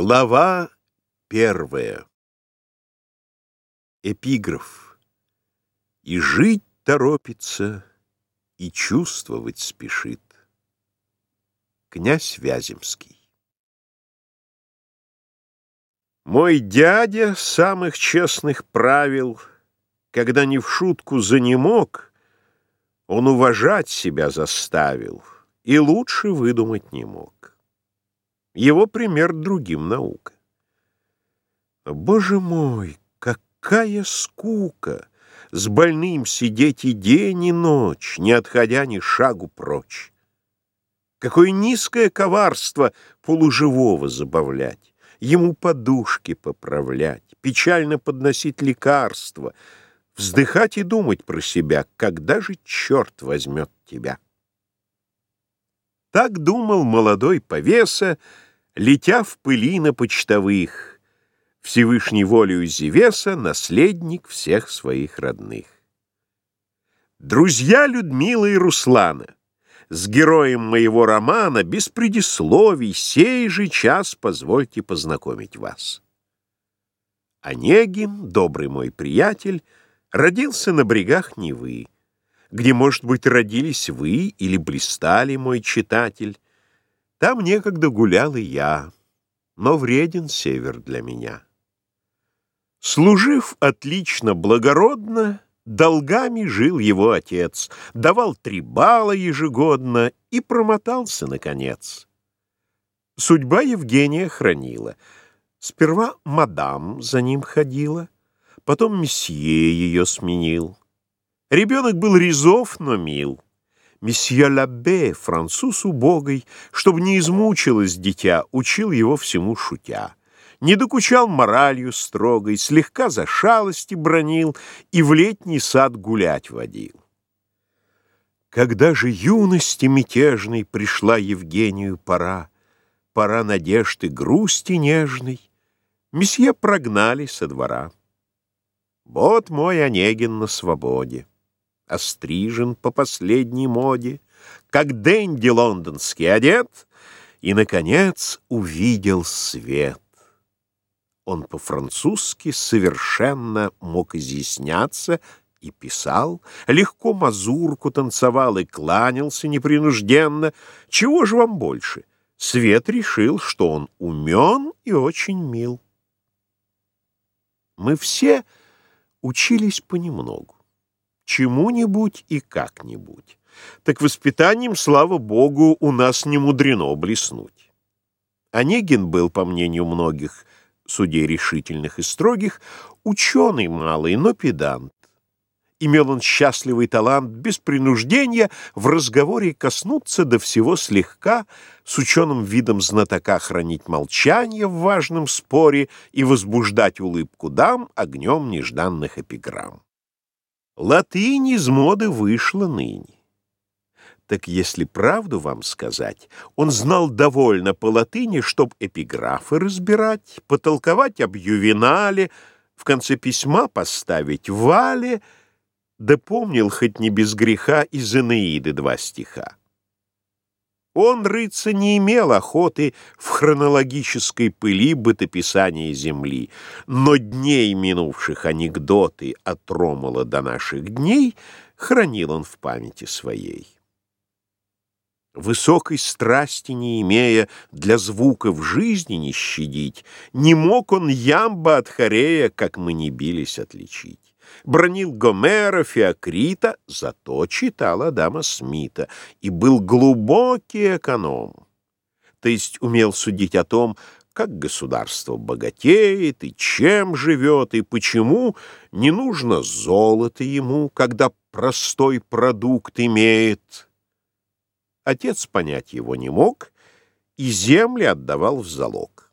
Глава первая. Эпиграф. И жить торопится, и чувствовать спешит. Князь Вяземский. Мой дядя самых честных правил, Когда не в шутку занемог, Он уважать себя заставил И лучше выдумать не мог. Его пример другим наука. Боже мой, какая скука! С больным сидеть и день, и ночь, Не отходя ни шагу прочь. Какое низкое коварство полуживого забавлять, Ему подушки поправлять, Печально подносить лекарства, Вздыхать и думать про себя, Когда же черт возьмет тебя? Так думал молодой повеса, летя в пыли на почтовых, Всевышней волею Зевеса наследник всех своих родных. Друзья Людмилы и Руслана, с героем моего романа без предисловий сей же час позвольте познакомить вас. Онегин, добрый мой приятель, родился на брегах Невы где, может быть, родились вы или блистали, мой читатель. Там некогда гулял и я, но вреден север для меня. Служив отлично благородно, долгами жил его отец, давал три бала ежегодно и промотался, наконец. Судьба Евгения хранила. Сперва мадам за ним ходила, потом месье ее сменил. Ребенок был резов, но мил. Месье Лабе, француз убогой, чтобы не измучилось дитя, учил его всему шутя. Не докучал моралью строгой, слегка за шалости бронил и в летний сад гулять водил. Когда же юности мятежной пришла Евгению пора, пора надежды грусти нежной, месье прогнали со двора. Вот мой Онегин на свободе острижен по последней моде, как денди лондонский одет, и, наконец, увидел свет. Он по-французски совершенно мог изъясняться и писал, легко мазурку танцевал и кланялся непринужденно. Чего же вам больше? Свет решил, что он умен и очень мил. Мы все учились понемногу чему-нибудь и как-нибудь. Так воспитанием, слава богу, у нас не мудрено блеснуть. Онегин был, по мнению многих, судей решительных и строгих, ученый малый, но педант. Имел он счастливый талант без принуждения в разговоре коснуться до всего слегка, с ученым видом знатока хранить молчание в важном споре и возбуждать улыбку дам огнем нежданных эпиграмм. Латынь из моды вышла ныне. Так если правду вам сказать, он знал довольно по латыни, чтоб эпиграфы разбирать, потолковать об ювенале, в конце письма поставить вале, да помнил хоть не без греха из Энеиды два стиха. Он, рыться, не имел охоты в хронологической пыли бытописания Земли, но дней минувших анекдоты от Ромула до наших дней хранил он в памяти своей. Высокой страсти не имея, для звука в жизни не щадить, не мог он ямба от хорея, как мы не бились, отличить бронил Гомера, Феокрита, зато читал Адама Смита и был глубокий эконом. То есть умел судить о том, как государство богатеет и чем живет, и почему не нужно золото ему, когда простой продукт имеет. Отец понять его не мог и земли отдавал в залог.